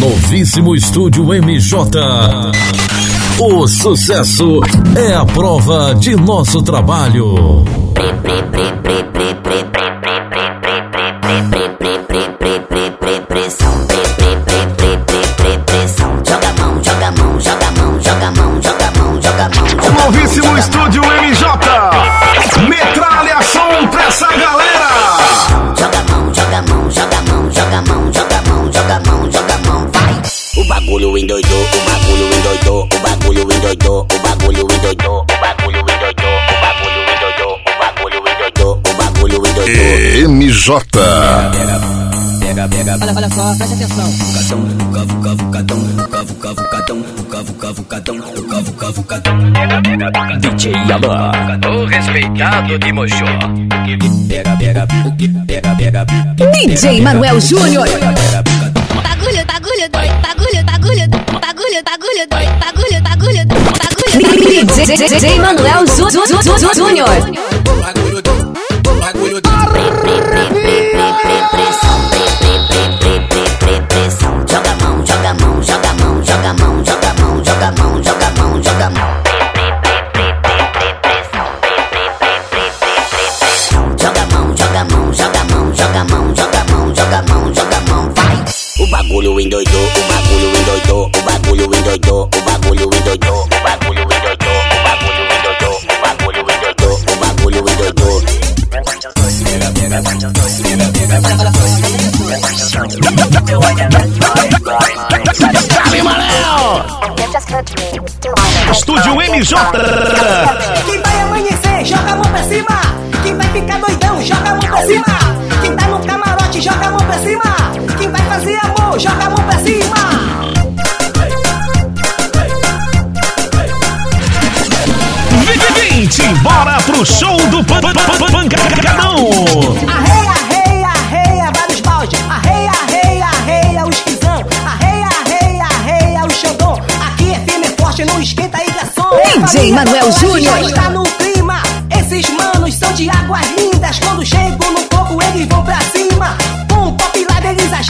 Novíssimo Estúdio MJ. O sucesso é a prova de nosso trabalho. Novíssimo endoidou. MJ. Pega, pega, olha, olha só, presta atenção. Vucadão, vuca, vuca, vucadão, vuca, vuca, vucadão, vuca, vuca, vucadão, vuca, vuca, vucadão. Pega, pega, pega. DJ Alan. O respeitado de Mojó. Pega, pega, pega, pega. DJ Manuel Júnior. Bagulho, bagulho, doido, bagulho, bagulho, bagulho, bagulho, doido, bagulho, bagulho, bagulho. DJ Manuel Jú- Jú- Jú- Jú- Júnior.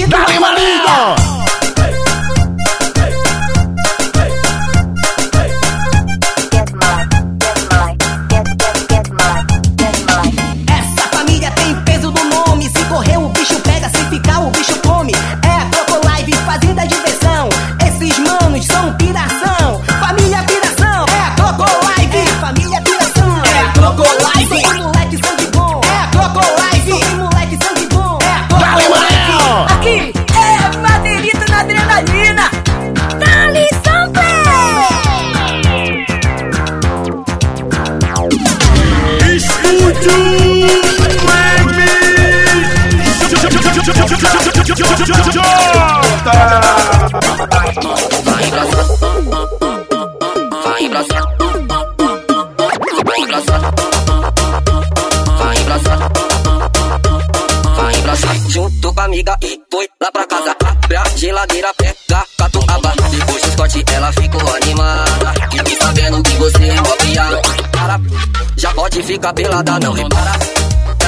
shit. Já pode ficar pelada, não repara.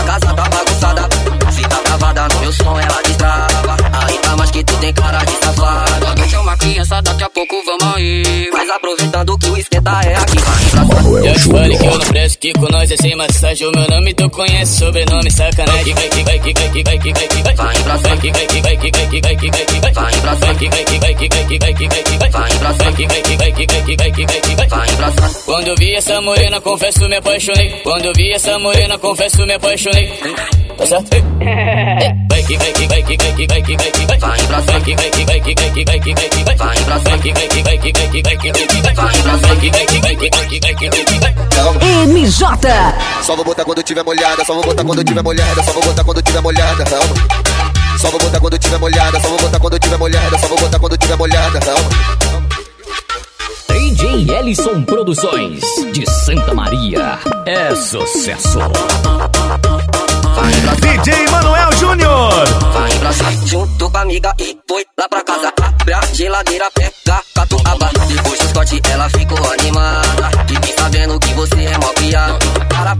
A casa tá bagunçada. Se tá travada no meu som, ela destrava. Tá mais que tu tem cara de safada. Deixa uma criança, daqui a pouco vamos aí. Mas aproveitando que o esquenta é aqui, vai pra. Eu te falei que eu não presto, que com nós é sem massagem. O meu nome tu conhece, sobrenome sacanagem. Vai que vai que vai que vai que vai que vai. Vai pra Vai que vai que vai que vai que vai que vai que vai. Vai pra Vai que vai que vai que vai que vai que vai que vai. Vai pra Vai que vai que vai que vai que vai que vai que vai. Vai pra cima. Quando eu vi essa morena, confesso me apaixonei. Quando eu vi essa morena, confesso me apaixonei. Tá certo? Vai que vai que vai que vai que vai que vai que vai. Vai pra Vai que vai que vai que vai que vai que vai que vai. Vai pra Vai que vai que vai que vai que vai que vai que vai. Vai pra Vai que vai que vai que vai que vai que vai que vai. MJ. Só vou botar quando tiver molhada, só vou botar quando tiver molhada, só vou botar quando tiver molhada, calma. Só vou botar quando tiver molhada, só vou botar quando tiver molhada, só vou botar quando tiver molhada, calma. DJ Ellison Produções de Santa Maria. É sucesso. Vai pra cima. DJ Manuel Júnior. Vai pra cima. Junto com a amiga e foi lá pra casa. Abre a geladeira, pega catuaba. Depois do Scott ela ficou animada. E me sabendo que você é mó piada. Para,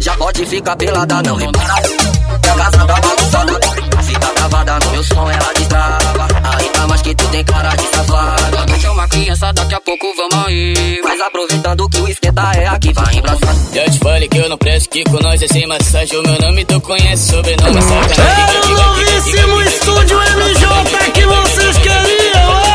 já pode ficar pelada, não repara. aproveitando que o esquenta é aqui, vai embraçando. Eu te falei que eu não presto, que com nós é sem massagem. O meu nome tu conhece, sobrenome é sacanagem. Era o novíssimo estúdio MJ que vocês queriam, ó!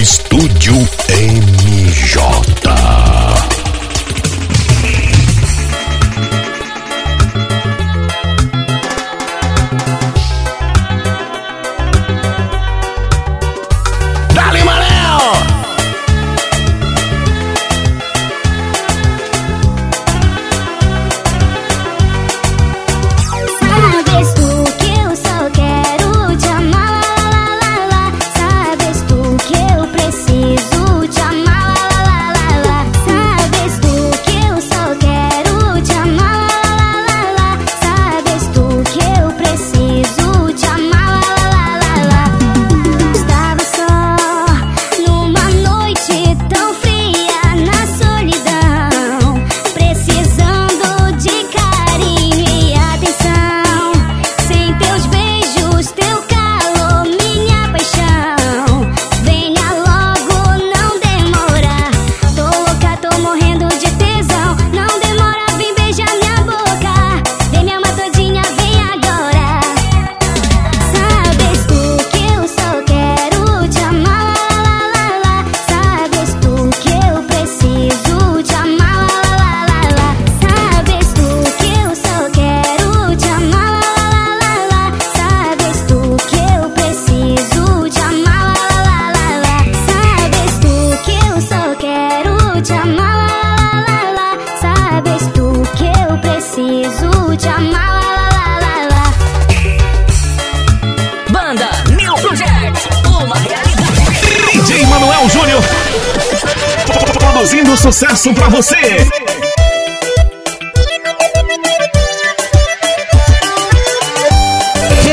Estúdio em sucesso pra você!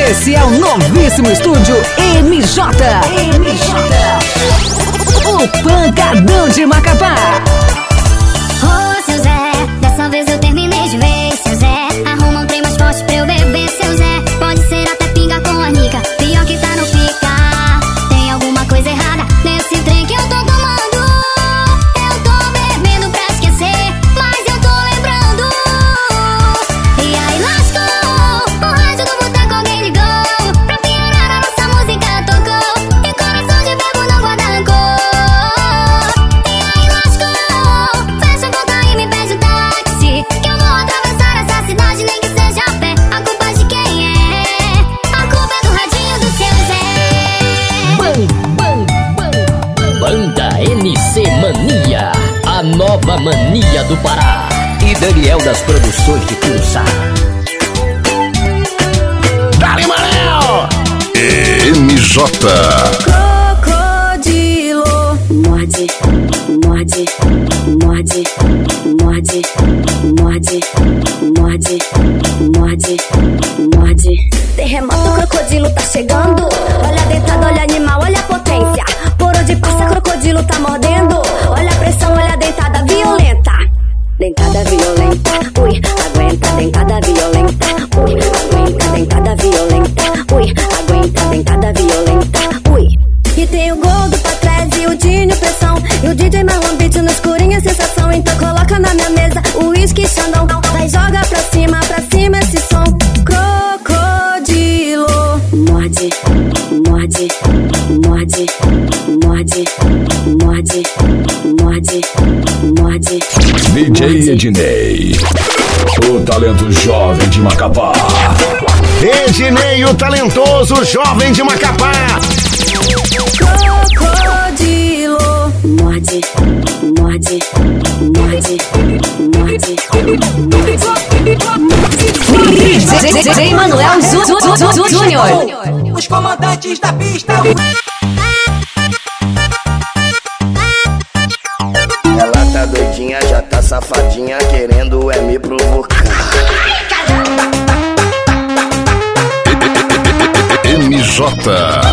Esse é o novíssimo estúdio MJ. MJ. O Pancadão de Macapá. Violenta, ui, aguenta, dentada violenta, ui, aguenta, dentada violenta, ui. E tem o gordo pra trás e o Dinho pressão. E o DJ Marlon Beat no escurinho é sensação. Então coloca na minha mesa o uísque Xandão. Vai joga pra cima, pra cima esse som. Crocodilo. Morde, morde, morde, morde, morde, morde, morde. DJ Ednei. O talento jovem de Macapá. Ednei, o talentoso jovem de Macapá. Crocodilo. Morde, morde, morde, morde, morde. DJ Manuel Júnior. Os comandantes da pista. Doidinha, já tá safadinha, querendo é me provocar. MJ.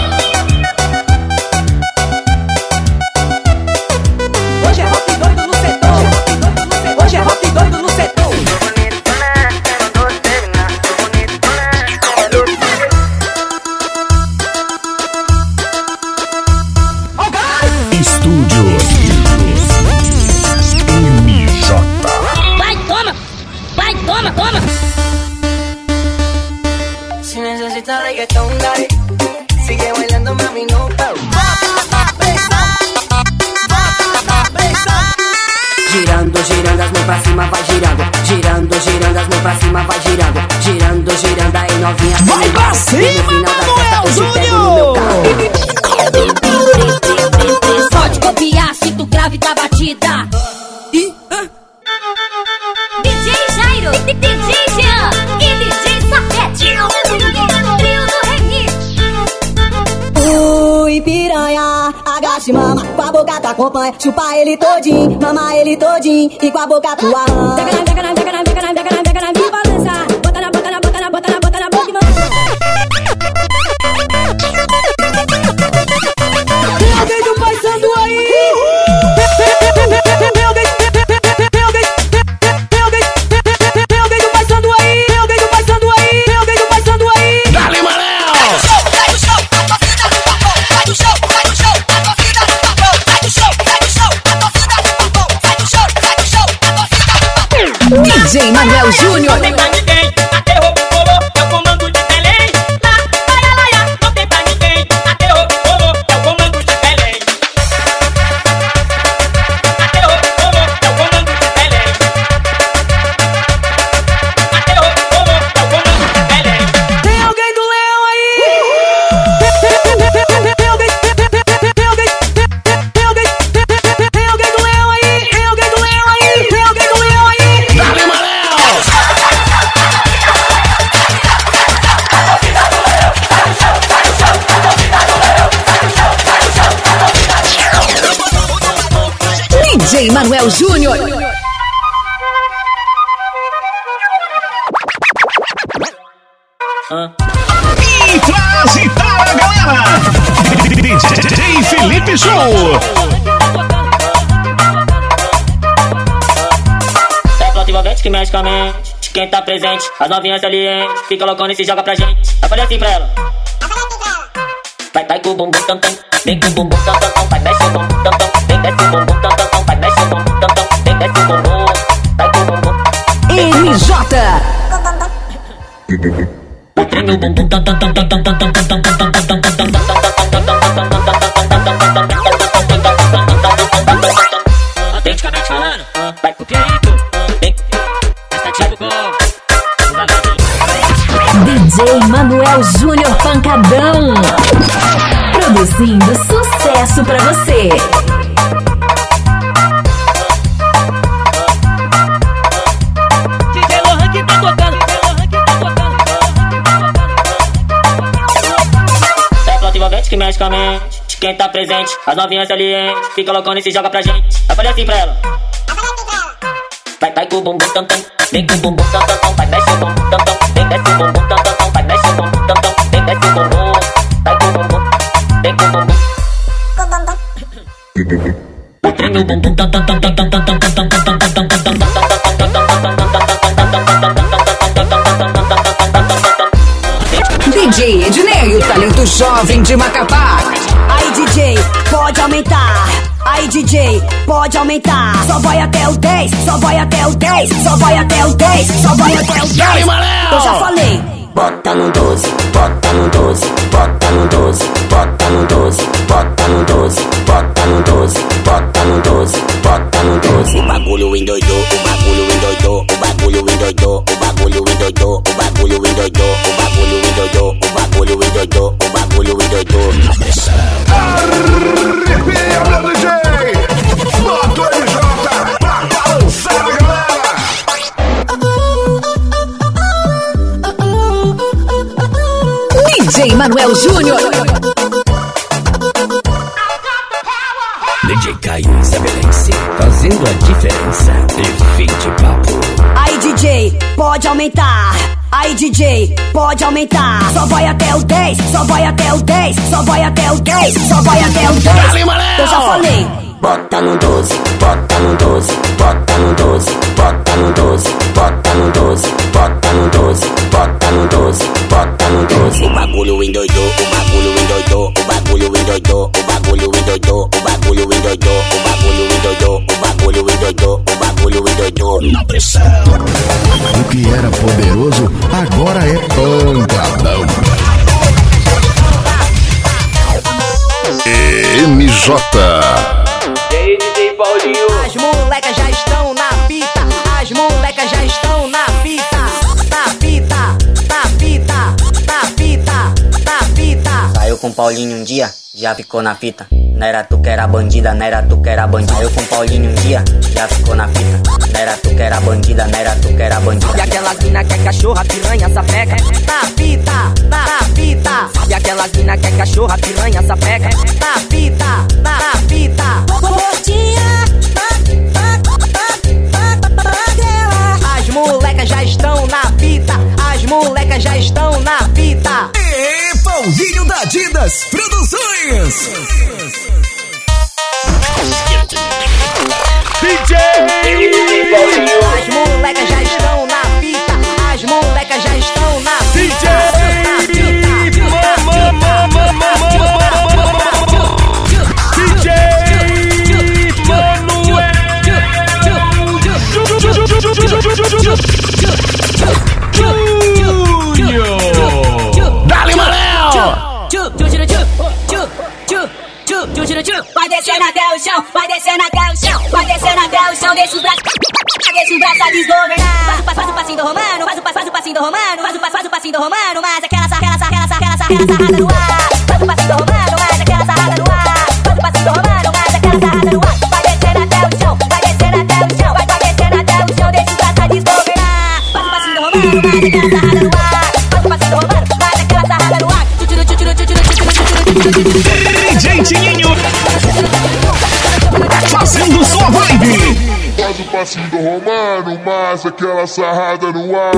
A boca tu acompanha, chupa ele todinho, mama ele todinho, e com a boca tu Show! É envolvente que mexe com a mente. Quem tá presente, as novinhas salientes. Fica loucona e se joga pra gente. Eu falei assim pra ela. Vai, vai com o bumbum tam tam. Vem com o bumbum tam tam. Vai, mexe o bumbum tam tam. Vem, desce o bumbum tam tam tam. Vai, mexe o bumbum tam tam. Vem, desce o bumbum. Vai com o bumbum. MJ. Vai, treme o bumbum tam tam tam tam tam tam tam tam tam tam tam ao Júnior Pancadão. Produzindo sucesso para você. DJ Lohan que tá tocando. É tá tá planta que mexe com a mente. Quem tá presente, as novinhas salientes. Fica colocando e se joga pra gente. Eu falei assim pra ela. Vai, vai com o bumbum tam tam. Vem com o bumbum tam tam tam. Vai, mexe o bumbum tam tam. Vem, desce o bumbum DJ Ednei, o talento jovem de Macapá. Aí DJ, pode aumentar. Aí DJ, pode aumentar. Só vai até o 10, só vai até o 10, só vai até o 10, só vai até o 10. Eu já falei. Bota no 12, bota no 12, bota no 12, bota no 12, bota no 12, bota no 12, bota no 12, bota no 12. O bagulho endoidou, o bagulho endoidou, o bagulho endoidou, o bagulho endoidou, o bagulho endoidou, o bagulho endoidou, o bagulho endoidou, o bagulho endoidou. Arrepia, meu DJ! DJ Manuel Júnior. DJ Caio estabelece, fazendo a diferença. E fim de papo. Aí DJ, pode aumentar. Aí DJ, pode aumentar. Só vai até o 10, só vai até o 10, só vai até o 10, só vai até o 10. Eu já falei. Bota no 12, bota no 12, bota no 12, bota no 12, bota no 12, bota no 12, bota no 12, bota no 12. O bagulho endoidou, o bagulho endoidou, o bagulho endoidou, o bagulho endoidou, o bagulho endoidou, o bagulho endoidou, o bagulho endoidou, o bagulho endoidou. Na pressão. O que era poderoso agora é pancadão. MJ. As molecas já estão na fita. As molecas já estão na fita. Com Paulinho um dia, já ficou na fita. Não era tu que era bandida, não era tu que era bandida. Saiu com Paulinho um dia, já ficou na fita. Não era tu que era bandida, não era tu que era bandida. E aquelas mina que é cachorra, piranha, sapeca. Na fita, na, na fita. E aquelas mina que é cachorra, piranha, sapeca. Na fita, na, na fita. Gordinha, As molecas já estão na fita. As molecas já estão na fita. Adidas Produções. Vai descendo até o chão, vai descendo até o chão, deixa os braços, deixa os braços a desgovernar. Faz o passinho do romano, faz o passo, faz o passinho do romano, faz o passo, faz o passinho do romano, mas aquela sarra, aquela sarra, aquela sarra, aquela sarrada no ar. Faz o passinho do romano, mas aquela sarrada no ar. Faz o passinho do romano, mas aquela sarrada no ar. Vai descendo até o chão, vai descendo até o chão, vai, descendo até o chão, deixa os braços desgovernar. Faz o passinho do romano, mas aquela sarrada passinho do Romano, mas aquela sarrada no ar.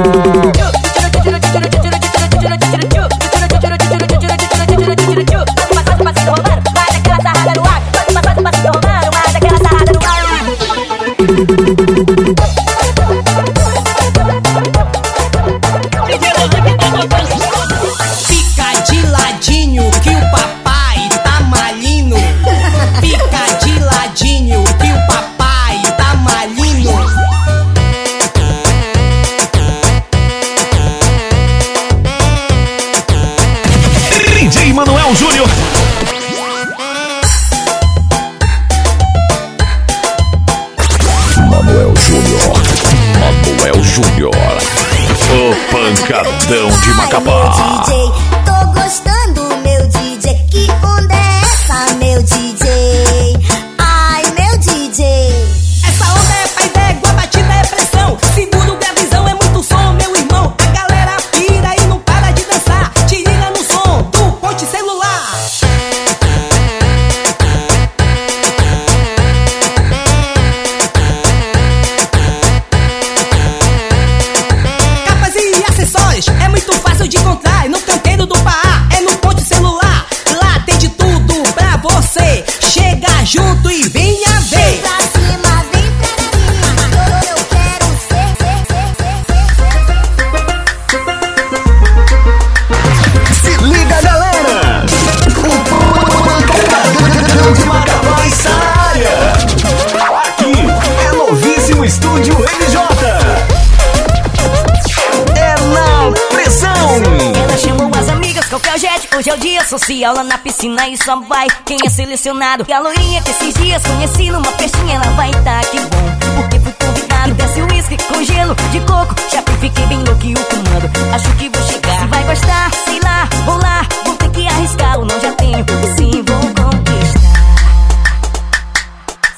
Lá na piscina e só vai quem é selecionado. E a loirinha que esses dias conheci numa festinha, ela vai tá que bom, porque fui convidado. Desce o uísque com gelo de coco, já fiquei bem louco e o comando. Acho que vou chegar. Se vai gostar, sei lá, vou lá, vou ter que arriscar. O não já tenho, sim vou conquistar.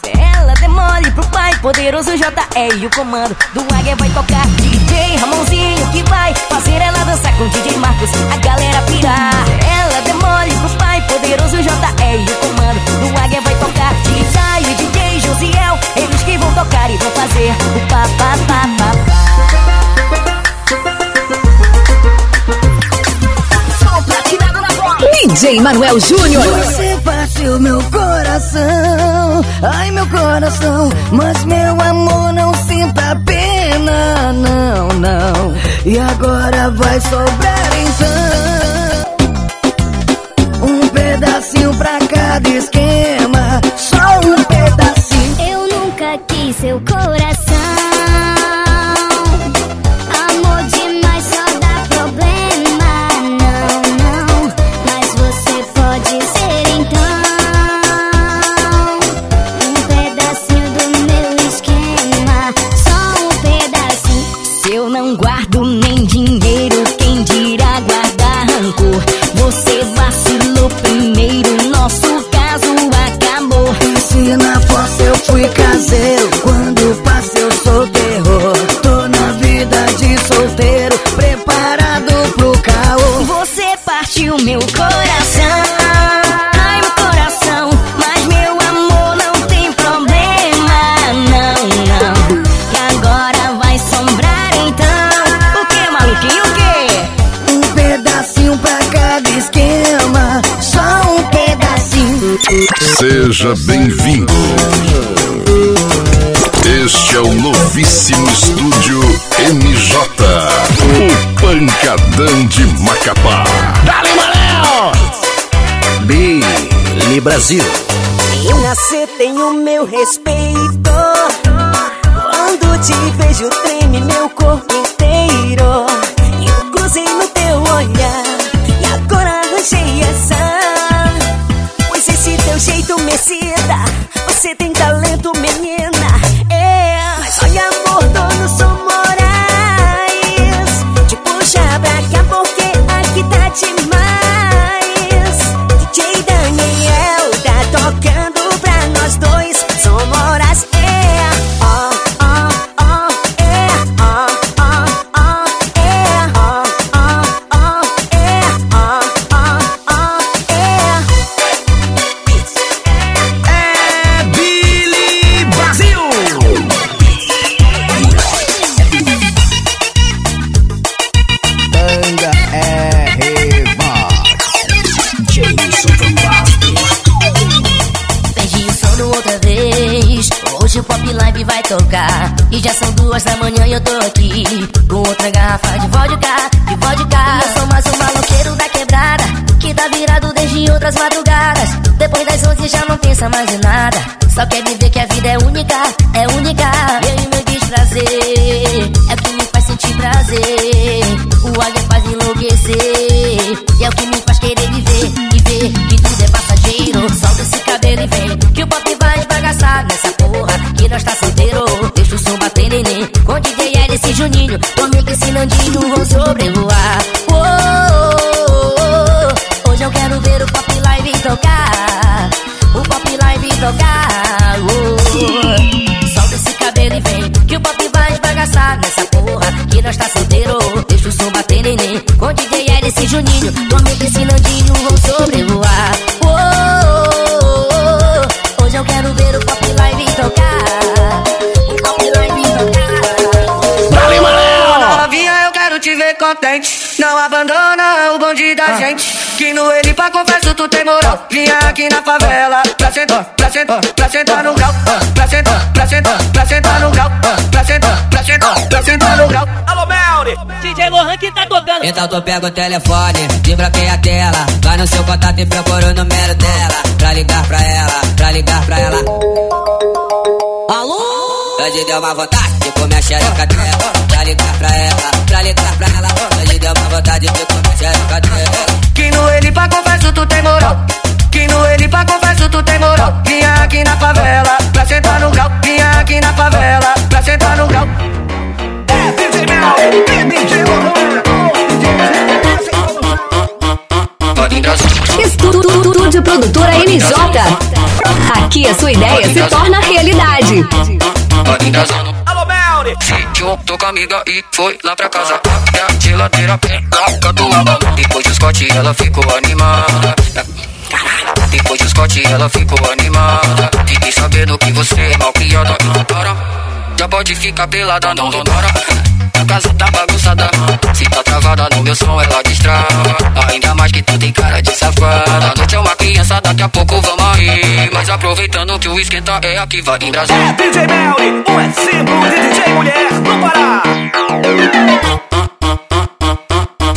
Se ela demole pro pai, poderoso JR e o comando do Águia vai tocar. DJ Ramonzinho que vai fazer ela dançar com DJ Marcos, a galera pirar. Ela demole pro pai, poderoso JR e o comando do Águia vai tocar. DJ e DJ Josiel, eles que vão tocar e vão fazer o pá pá pá pá pá. Som platinado na voz. DJ Manuel Júnior. Você partiu meu coração, ai meu coração, mas meu amor não sinta pena, não, não. E agora vai sobrar então pedacinho pra cada esquema, só um pedacinho. Eu nunca quis seu coração. Seja bem-vindo. Este é o novíssimo estúdio MJ, o Pancadão de Macapá. Dale, Manel! Billy Brasil. Em nascer tenho meu respeito. Quando te vejo, treme meu corpo inteiro. Eu cruzei no teu olhar jeito me excita. Você tem talento, menina. Gente. Que no ele pra confesso tu tem moral. Vinha aqui na favela pra sentar, pra sentar, pra sentar no grau. Pra sentar, pra sentar, pra sentar no grau. Pra sentar, pra sentar, pra sentar no grau. Alô, Melri! DJ Lohan que tá tocando. Então tu pega o telefone, desbloqueia a tela Vai no seu contato e procura o número dela Pra ligar pra ela, pra ligar pra ela? Hoje deu uma vontade de comer a xereca dela. Pra ligar pra ela, pra ligar pra ela. Hoje deu uma vontade de comer a xereca dela. Que no ele pra confesso tu tem moral. Que no ele pra confesso tu tem moral. Vinha aqui na favela pra sentar no grau. Vinha aqui na favela pra sentar no grau. É DJ Mel, DJ Estúdio Produtora MJ. Aqui a sua ideia se torna realidade. Alô, Melri! Se juntou com a amiga e foi lá pra casa. Abre a geladeira, pega catuaba. Depois do Scott ela ficou animada. Depois do Scott ela ficou animada. Fiquei sabendo que você é mal criada. Para, já pode ficar pelada, não donora. A casa tá bagunçada. Se tá travada no meu som, ela destrava. Ainda mais que tu tem cara de safada. A noite é uma criança, daqui a pouco vamos aí. Mas aproveitando que o esquenta é aqui, vai em Brasil. É DJ Melri, um exemplo de DJ mulher no Pará.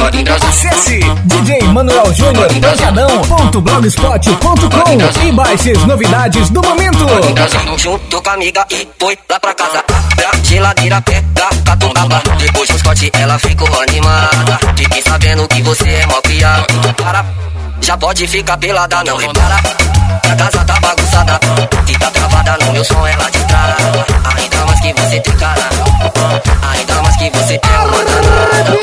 Acesse DJ Manuel Júnior Pancadão.blogspot.com e baixe as novidades do momento. Junto com a amiga e foi lá pra casa. Abre a geladeira, pega catuaba. Depois do Scott ela ficou animada. Fiquei sabendo que você é mal criado. Para, já pode ficar pelada, não repara. A casa tá bagunçada. Se tá travada no meu som, ela destrava. Ainda mais que você tem cara. Ainda mais que você é uma danada.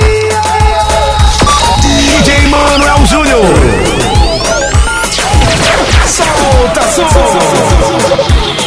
DJ Manuel Júnior. Solta, solta. E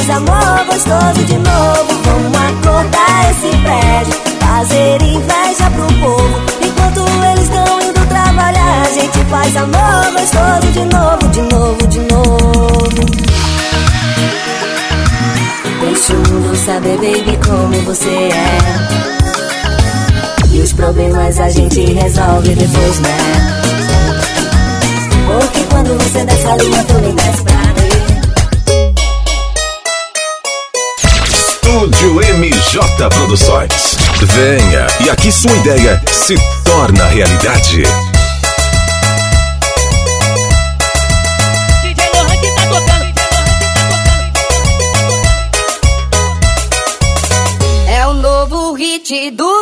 faz amor gostoso de novo. Vamos acordar esse prédio, fazer inveja pro povo. Enquanto eles estão indo trabalhar, a gente faz amor gostoso de novo, de novo, de novo. Deixa o mundo saber, baby, como você é. E os problemas a gente resolve depois, né? Porque quando você desce a lua, tu me desce pra Estúdio MJ Produções. Venha e aqui sua ideia se torna realidade. DJ Lohan que tá tocando. É o novo hit do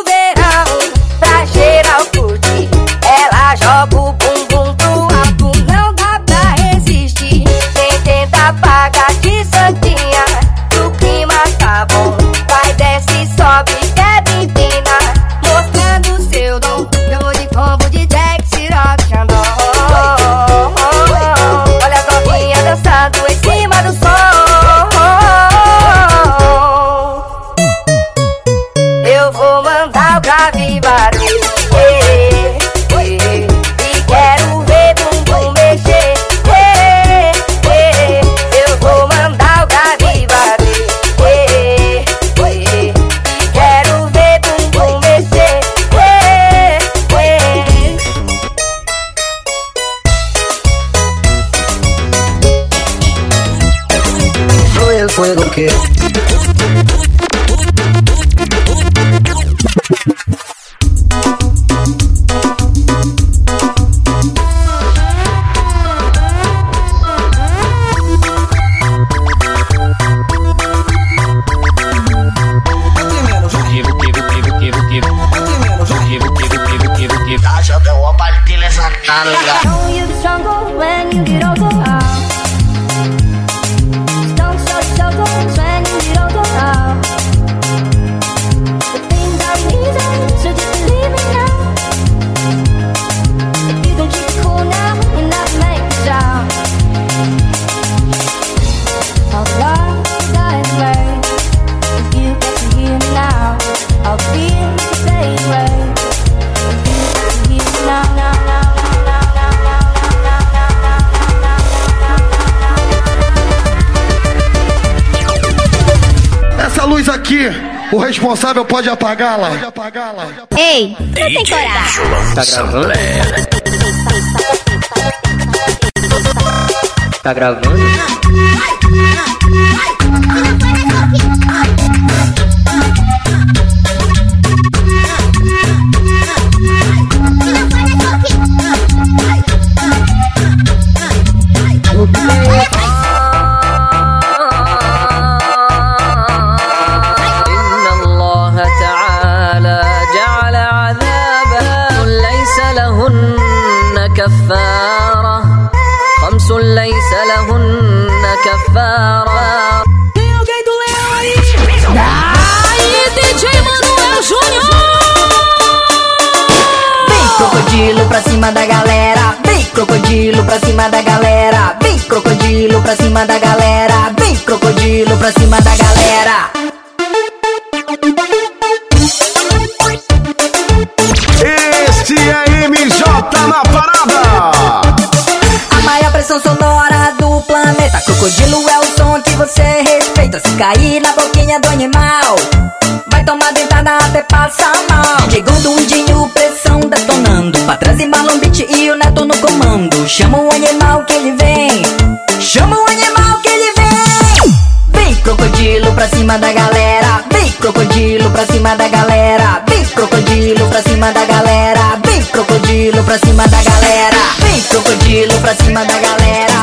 responsável pode apagá-la. Ei, não tem coragem. Tá gravando? Tá gravando? crocodilo pra cima da galera. Vem crocodilo pra cima da galera. Vem crocodilo pra cima da galera. Vem crocodilo pra cima da galera. Este é MJ na parada. A maior pressão sonora do planeta. Crocodilo é o som que você respeita. Se cair na boquinha do animal, vai tomar dentada até passar mal. Segundo um dinho Traze Malambite e o Neto no comando. Chama o animal que ele vem. Chama o animal que ele vem. Vem crocodilo pra cima da galera. Vem crocodilo pra cima da galera. Vem crocodilo pra cima da galera. Vem crocodilo pra cima da galera. Vem crocodilo pra cima da galera.